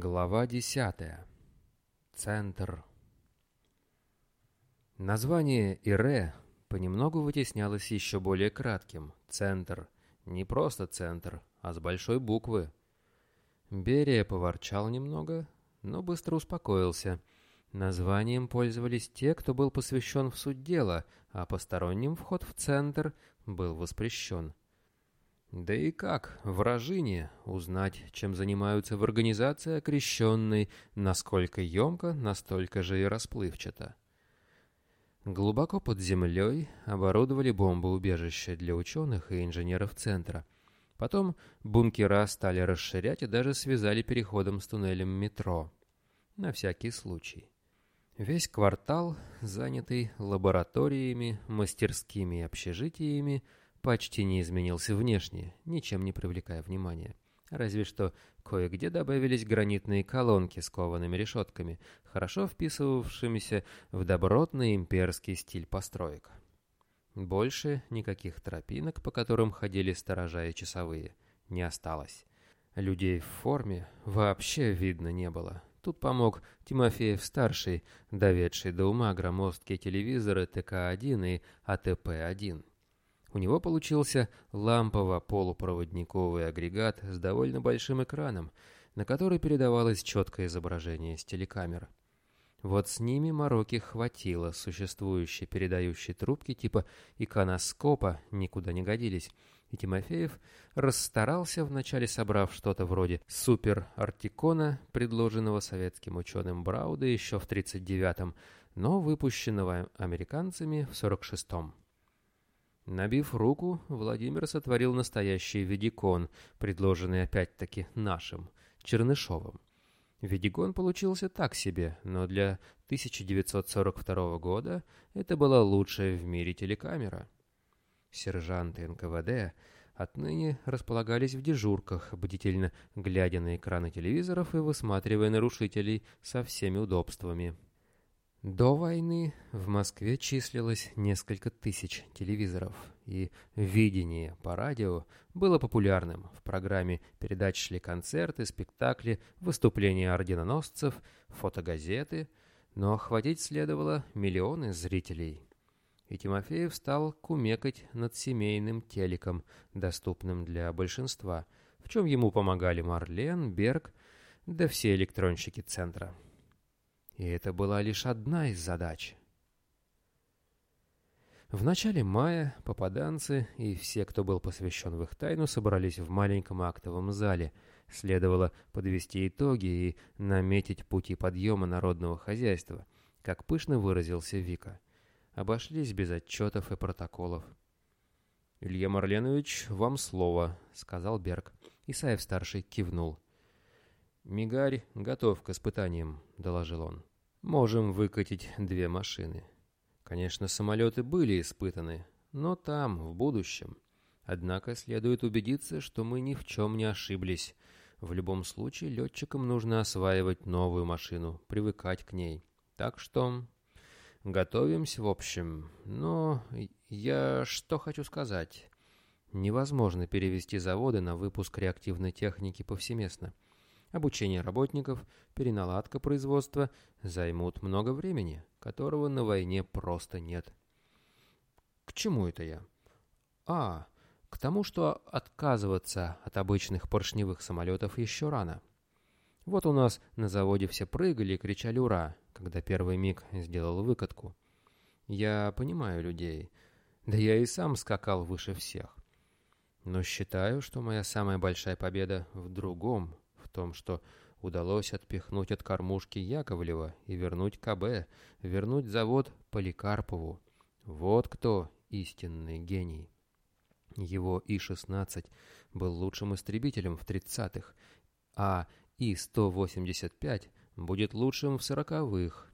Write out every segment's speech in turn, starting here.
Глава десятая. Центр. Название Ире понемногу вытеснялось еще более кратким. Центр. Не просто центр, а с большой буквы. Берия поворчал немного, но быстро успокоился. Названием пользовались те, кто был посвящен в суть дела, а посторонним вход в центр был воспрещен. Да и как, вражине, узнать, чем занимаются в организации окрещенной, насколько емко, настолько же и расплывчато. Глубоко под землей оборудовали бомбоубежище для ученых и инженеров центра. Потом бункера стали расширять и даже связали переходом с туннелем метро. На всякий случай. Весь квартал, занятый лабораториями, мастерскими и общежитиями, почти не изменился внешне, ничем не привлекая внимания. Разве что кое-где добавились гранитные колонки с коваными решетками, хорошо вписывавшимися в добротный имперский стиль построек. Больше никаких тропинок, по которым ходили сторожа и часовые, не осталось. Людей в форме вообще видно не было. Тут помог Тимофеев-старший, доведший до ума громоздкие телевизоры ТК-1 и АТП-1. У него получился лампово-полупроводниковый агрегат с довольно большим экраном, на который передавалось четкое изображение с телекамер. Вот с ними мороки хватило, существующие передающие трубки типа иконоскопа никуда не годились, и Тимофеев расстарался, вначале собрав что-то вроде супер-артикона, предложенного советским ученым Брауда еще в 39-м, но выпущенного американцами в 46-м. Набив руку, Владимир сотворил настоящий ведикон, предложенный опять-таки нашим, Чернышовым. Ведикон получился так себе, но для 1942 года это была лучшая в мире телекамера. Сержанты НКВД отныне располагались в дежурках, бдительно глядя на экраны телевизоров и высматривая нарушителей со всеми удобствами. До войны в Москве числилось несколько тысяч телевизоров, и видение по радио было популярным. В программе передач шли концерты, спектакли, выступления орденоносцев, фотогазеты, но охватить следовало миллионы зрителей. И Тимофеев стал кумекать над семейным телеком, доступным для большинства, в чем ему помогали Марлен, Берг, да все электронщики центра. И это была лишь одна из задач. В начале мая попаданцы и все, кто был посвящен в их тайну, собрались в маленьком актовом зале. Следовало подвести итоги и наметить пути подъема народного хозяйства, как пышно выразился Вика. Обошлись без отчетов и протоколов. «Илья Марленович, вам слово», — сказал Берг. Исаев-старший кивнул. «Мигарь готов к испытаниям», — доложил он. Можем выкатить две машины. Конечно, самолеты были испытаны, но там, в будущем. Однако следует убедиться, что мы ни в чем не ошиблись. В любом случае, летчикам нужно осваивать новую машину, привыкать к ней. Так что готовимся в общем. Но я что хочу сказать. Невозможно перевести заводы на выпуск реактивной техники повсеместно. Обучение работников, переналадка производства займут много времени, которого на войне просто нет. К чему это я? А, к тому, что отказываться от обычных поршневых самолетов еще рано. Вот у нас на заводе все прыгали и кричали «Ура!», когда первый миг сделал выкатку. Я понимаю людей, да я и сам скакал выше всех. Но считаю, что моя самая большая победа в другом – в том, что удалось отпихнуть от кормушки Яковлева и вернуть КБ, вернуть завод Поликарпову. Вот кто истинный гений. Его И-16 был лучшим истребителем в 30-х, а И-185 будет лучшим в 40-х.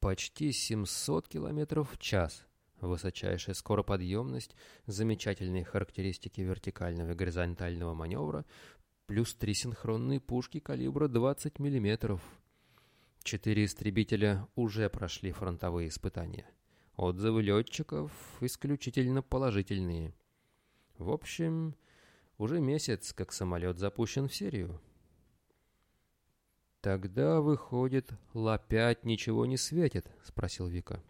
Почти 700 км в час. Высочайшая скороподъемность, замечательные характеристики вертикального и горизонтального маневра, плюс три синхронные пушки калибра 20 мм. Четыре истребителя уже прошли фронтовые испытания. Отзывы летчиков исключительно положительные. В общем, уже месяц, как самолет запущен в серию. «Тогда, выходит, лопять ничего не светит?» — спросил Вика.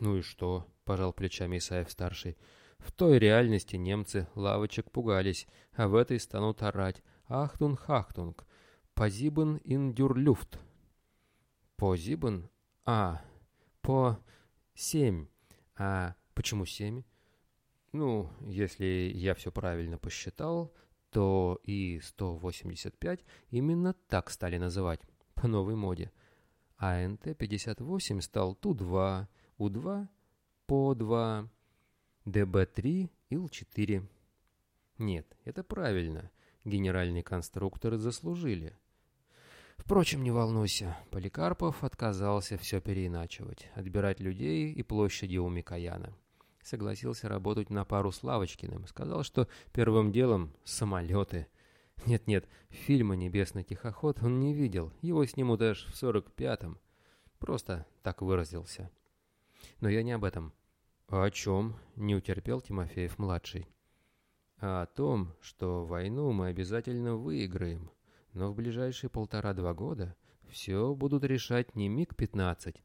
«Ну и что?» — пожал плечами Исаев-старший. «В той реальности немцы лавочек пугались, а в этой станут орать «Achtung, Achtung! По sieben in der Luft!» «По sieben? А, По семь. А почему семь?» «Ну, если я все правильно посчитал, то и 185 именно так стали называть, по новой моде. А НТ-58 стал Ту-2, У-2, По-2, ДБ-3, Ил-4. Нет, это правильно. Генеральные конструкторы заслужили. Впрочем, не волнуйся, Поликарпов отказался все переиначивать, отбирать людей и площади у Микояна. Согласился работать на пару с Лавочкиным. Сказал, что первым делом самолеты. Нет-нет, фильма «Небесный тихоход» он не видел. Его снимут аж в сорок пятом. Просто так выразился. Но я не об этом. А о чем? Не утерпел Тимофеев-младший. А о том, что войну мы обязательно выиграем. Но в ближайшие полтора-два года все будут решать не МиГ-15,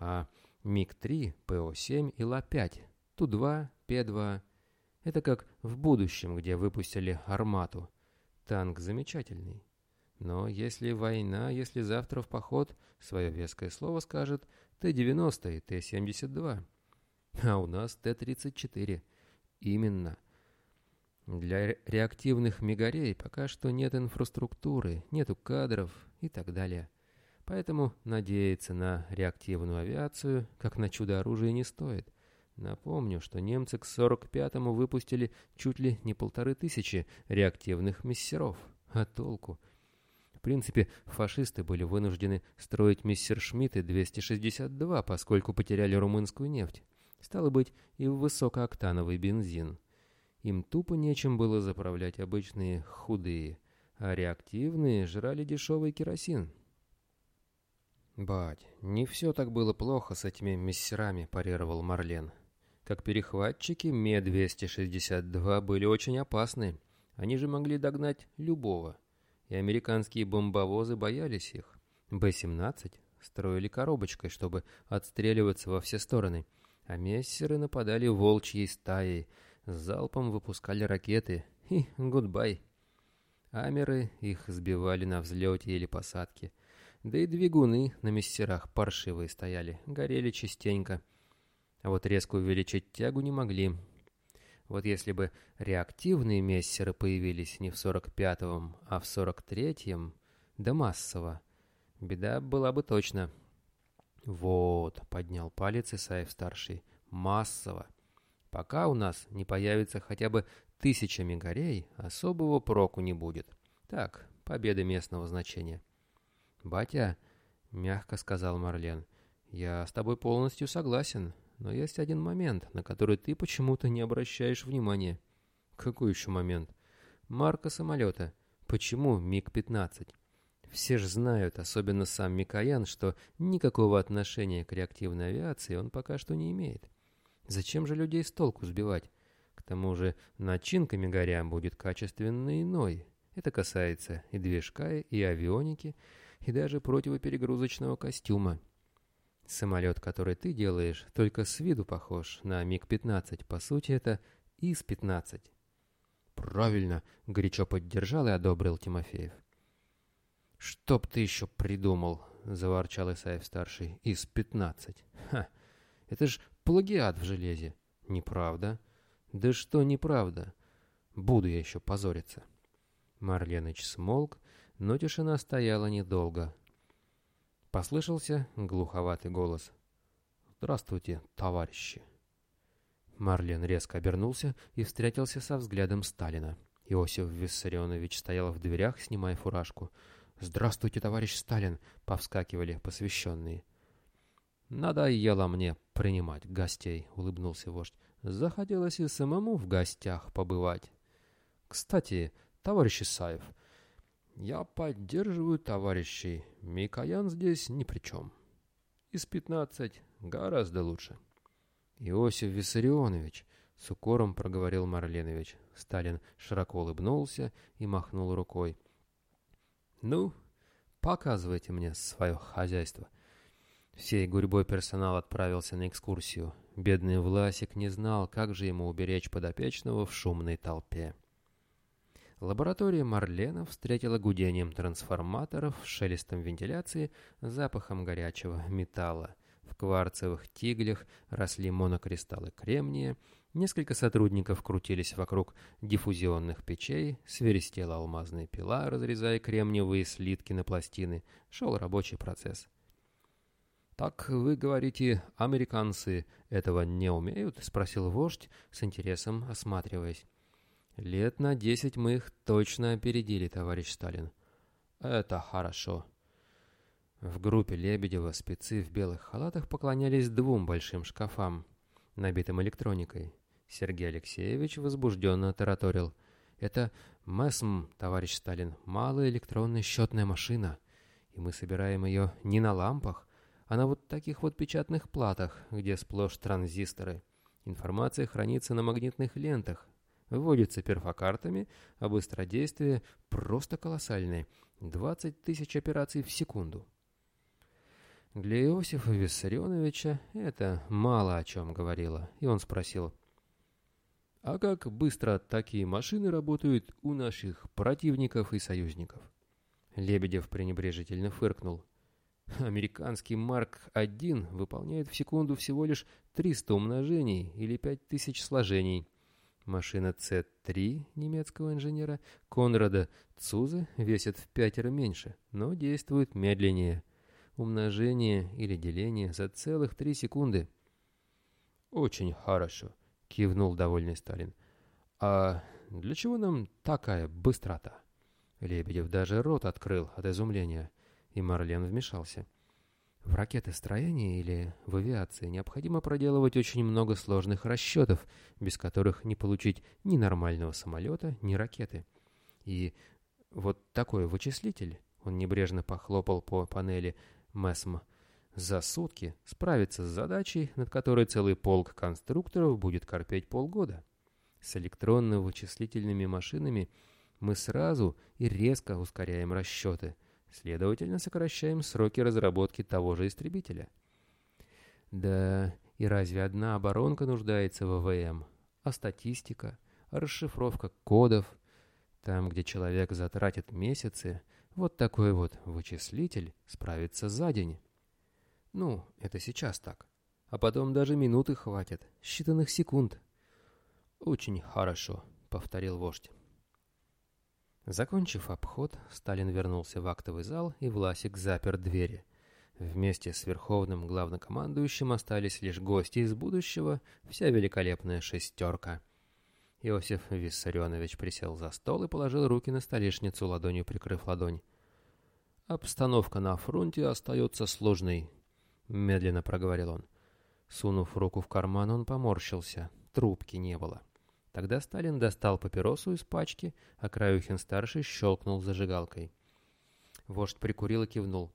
а МиГ-3, ПО-7 и Ла-5. Ту-2, П-2. Это как в будущем, где выпустили «Армату». Танк замечательный. Но если война, если завтра в поход, свое веское слово скажет Т-90 и Т-72. А у нас Т-34. Именно. Для реактивных мегарей пока что нет инфраструктуры, нету кадров и так далее. Поэтому надеяться на реактивную авиацию, как на чудо-оружие, не стоит – Напомню, что немцы к 45-му выпустили чуть ли не полторы тысячи реактивных мессеров. А толку? В принципе, фашисты были вынуждены строить мессершмитты 262, поскольку потеряли румынскую нефть. Стало быть, и высокооктановый бензин. Им тупо нечем было заправлять обычные худые, а реактивные жрали дешевый керосин. «Бать, не все так было плохо с этими мессерами», – парировал Марлен как перехватчики Ме-262 были очень опасны. Они же могли догнать любого. И американские бомбовозы боялись их. Б-17 строили коробочкой, чтобы отстреливаться во все стороны. А мессеры нападали волчьей стаей, залпом выпускали ракеты. И гудбай. Амеры их сбивали на взлете или посадке. Да и двигуны на мессерах паршивые стояли, горели частенько. А вот резко увеличить тягу не могли. Вот если бы реактивные мессеры появились не в 45-м, а в 43-м, да массово, беда была бы точно. Вот, поднял палец Исаев-старший, массово. Пока у нас не появится хотя бы тысяча мегарей, особого проку не будет. Так, победы местного значения. «Батя», — мягко сказал Марлен, — «я с тобой полностью согласен. Но есть один момент, на который ты почему-то не обращаешь внимания. Какой еще момент? Марка самолета. Почему МиГ-15? Все же знают, особенно сам Микоян, что никакого отношения к реактивной авиации он пока что не имеет. Зачем же людей с толку сбивать? К тому же начинка Мигаря будет качественно иной. Это касается и движка, и авионики, и даже противоперегрузочного костюма. Самолет, который ты делаешь, только с виду похож на МиГ-15. По сути, это ИС-15. Правильно, горячо поддержал и одобрил Тимофеев. Чтоб ты еще придумал, заворчал Исаев-старший. ИС-15. Ха, это ж плагиат в железе. Неправда. Да что неправда? Буду я еще позориться. Марленыч смолк, но тишина стояла недолго. Послышался глуховатый голос. «Здравствуйте, товарищи!» Марлен резко обернулся и встретился со взглядом Сталина. Иосиф Виссарионович стоял в дверях, снимая фуражку. «Здравствуйте, товарищ Сталин!» — повскакивали посвященные. «Надоело мне принимать гостей», — улыбнулся вождь. «Захотелось и самому в гостях побывать. Кстати, товарищ Исаев, я поддерживаю товарищей. Микоян здесь ни при чем. Из пятнадцать гораздо лучше. Иосиф Виссарионович, с укором проговорил Марленович. Сталин широко улыбнулся и махнул рукой. Ну, Показывайте мне свое хозяйство». Всей гурьбой персонал отправился на экскурсию. Бедный Власик не знал, как же ему уберечь подопечного в шумной толпе. Лаборатория Марлена встретила гудением трансформаторов, шелестом вентиляции, запахом горячего металла. В кварцевых тиглях росли монокристаллы кремния, несколько сотрудников крутились вокруг диффузионных печей, свиристела алмазная пила, разрезая кремниевые слитки на пластины, шел рабочий процесс. «Так вы говорите, американцы этого не умеют?» — спросил вождь, с интересом осматриваясь. Лет на десять мы их точно опередили, товарищ Сталин. Это хорошо. В группе Лебедева спецы в белых халатах поклонялись двум большим шкафам, набитым электроникой. Сергей Алексеевич возбужденно тараторил. «Это МЭСМ, товарищ Сталин, малая электронная счетная машина, и мы собираем ее не на лампах, а на вот таких вот печатных платах, где сплошь транзисторы. Информация хранится на магнитных лентах, Вводится перфокартами, а быстродействие просто колоссальное. 20 тысяч операций в секунду. Для Иосифа Виссарионовича это мало о чем говорило, и он спросил, «А как быстро такие машины работают у наших противников и союзников?» Лебедев пренебрежительно фыркнул. Американский Марк-1 выполняет в секунду всего лишь 300 умножений или 5000 сложений – Машина С-3 немецкого инженера Конрада Цузы весит в пятеро меньше, но действует медленнее. Умножение или деление за целых три секунды. «Очень хорошо», — кивнул довольный Сталин. «А для чего нам такая быстрота?» Лебедев даже рот открыл от изумления, и Марлен вмешался. В ракетостроении или в авиации необходимо проделывать очень много сложных расчетов, без которых не получить ни нормального самолета, ни ракеты. И вот такой вычислитель, он небрежно похлопал по панели МЭСМ, за сутки справится с задачей, над которой целый полк конструкторов будет корпеть полгода. С электронно-вычислительными машинами мы сразу и резко ускоряем расчеты – Следовательно, сокращаем сроки разработки того же истребителя. Да, и разве одна оборонка нуждается в ВВМ? А статистика, а расшифровка кодов? Там, где человек затратит месяцы, вот такой вот вычислитель справится за день. Ну, это сейчас так. А потом даже минуты хватит, считанных секунд. «Очень хорошо», — повторил вождь. Закончив обход, Сталин вернулся в актовый зал, и Власик запер двери. Вместе с верховным главнокомандующим остались лишь гости из будущего, вся великолепная шестерка. Иосиф Виссарионович присел за стол и положил руки на столешницу, ладонью прикрыв ладонь. «Обстановка на фронте остается сложной», — медленно проговорил он. Сунув руку в карман, он поморщился. Трубки не было. Тогда Сталин достал папиросу из пачки, а Краюхин-старший щелкнул зажигалкой. Вождь прикурил и кивнул.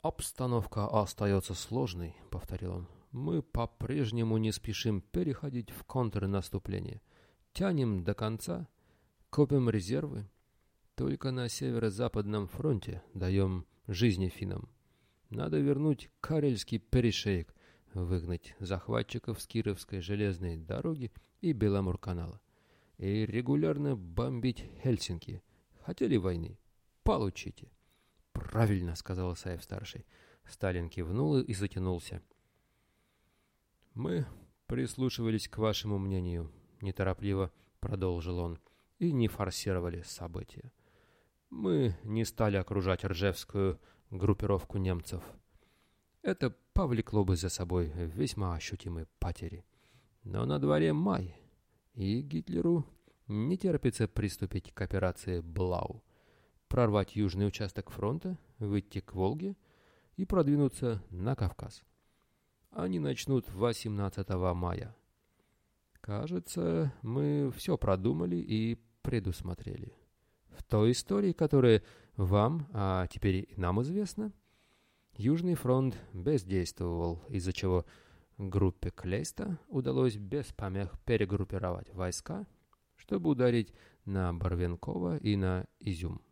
«Обстановка остается сложной», — повторил он. «Мы по-прежнему не спешим переходить в контрнаступление. Тянем до конца, копим резервы. Только на северо-западном фронте даем жизни финнам. Надо вернуть Карельский перешейк, выгнать захватчиков с Кировской железной дороги и Беломор-канала. И регулярно бомбить Хельсинки. Хотели войны? Получите. Правильно, сказал Исаев-старший. Сталин кивнул и затянулся. Мы прислушивались к вашему мнению, неторопливо продолжил он, и не форсировали события. Мы не стали окружать Ржевскую группировку немцев. Это повлекло бы за собой весьма ощутимые потери. Но на дворе май, и Гитлеру не терпится приступить к операции «Блау», прорвать южный участок фронта, выйти к Волге и продвинуться на Кавказ. Они начнут 18 мая. Кажется, мы все продумали и предусмотрели. В той истории, которая вам, а теперь и нам известна, Южный фронт бездействовал, из-за чего Группе Клейста удалось без помех перегруппировать войска, чтобы ударить на Барвенкова и на Изюм.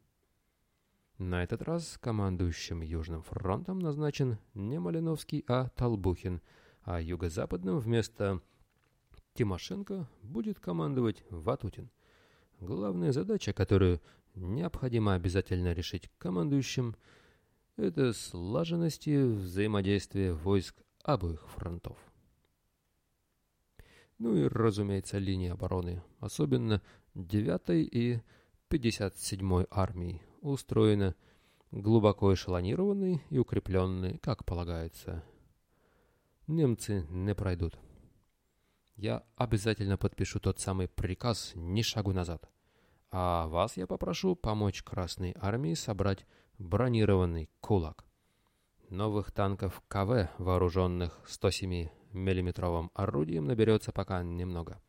На этот раз командующим Южным фронтом назначен не Малиновский, а Толбухин, а юго-западным вместо Тимошенко будет командовать Ватутин. Главная задача, которую необходимо обязательно решить командующим, это слаженность и взаимодействие войск обоих фронтов. Ну и, разумеется, линия обороны, особенно 9-й и 57-й армии, устроена глубоко эшелонированной и укрепленной, как полагается. Немцы не пройдут. Я обязательно подпишу тот самый приказ «Ни шагу назад». А вас я попрошу помочь Красной Армии собрать бронированный кулак. Новых танков КВ, вооруженных 107 миллиметровым орудием, наберется пока немного.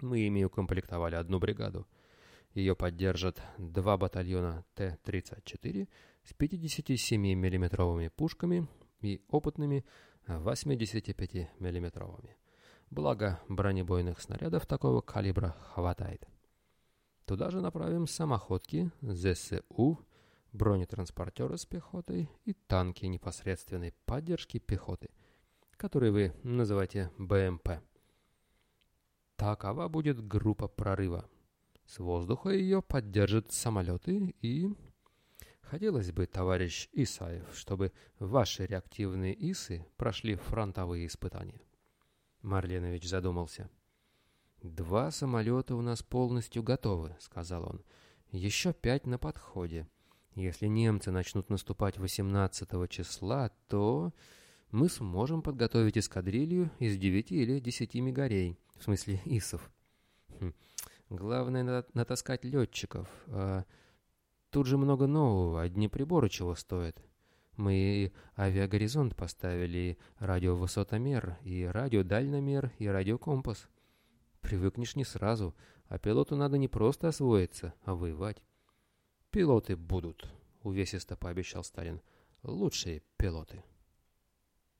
Мы ими укомплектовали одну бригаду. Ее поддержат два батальона Т-34 с 57 миллиметровыми пушками и опытными 85 миллиметровыми. Благо, бронебойных снарядов такого калибра хватает. Туда же направим самоходки ЗСУ, бронетранспортеры с пехотой и танки непосредственной поддержки пехоты, которые вы называете БМП. Такова будет группа прорыва. С воздуха ее поддержат самолеты и... Хотелось бы, товарищ Исаев, чтобы ваши реактивные ИСы прошли фронтовые испытания. Марленович задумался. «Два самолета у нас полностью готовы», — сказал он. «Еще пять на подходе. Если немцы начнут наступать 18 числа, то мы сможем подготовить эскадрилью из девяти или десяти мигарей, в смысле ИСов. Хм. Главное натаскать летчиков. А тут же много нового, одни приборы чего стоят. Мы авиагоризонт поставили, радиовысотомер, и радиодальномер, и радиокомпас. Привыкнешь не сразу, а пилоту надо не просто освоиться, а воевать. «Пилоты будут», — увесисто пообещал Сталин. «Лучшие пилоты».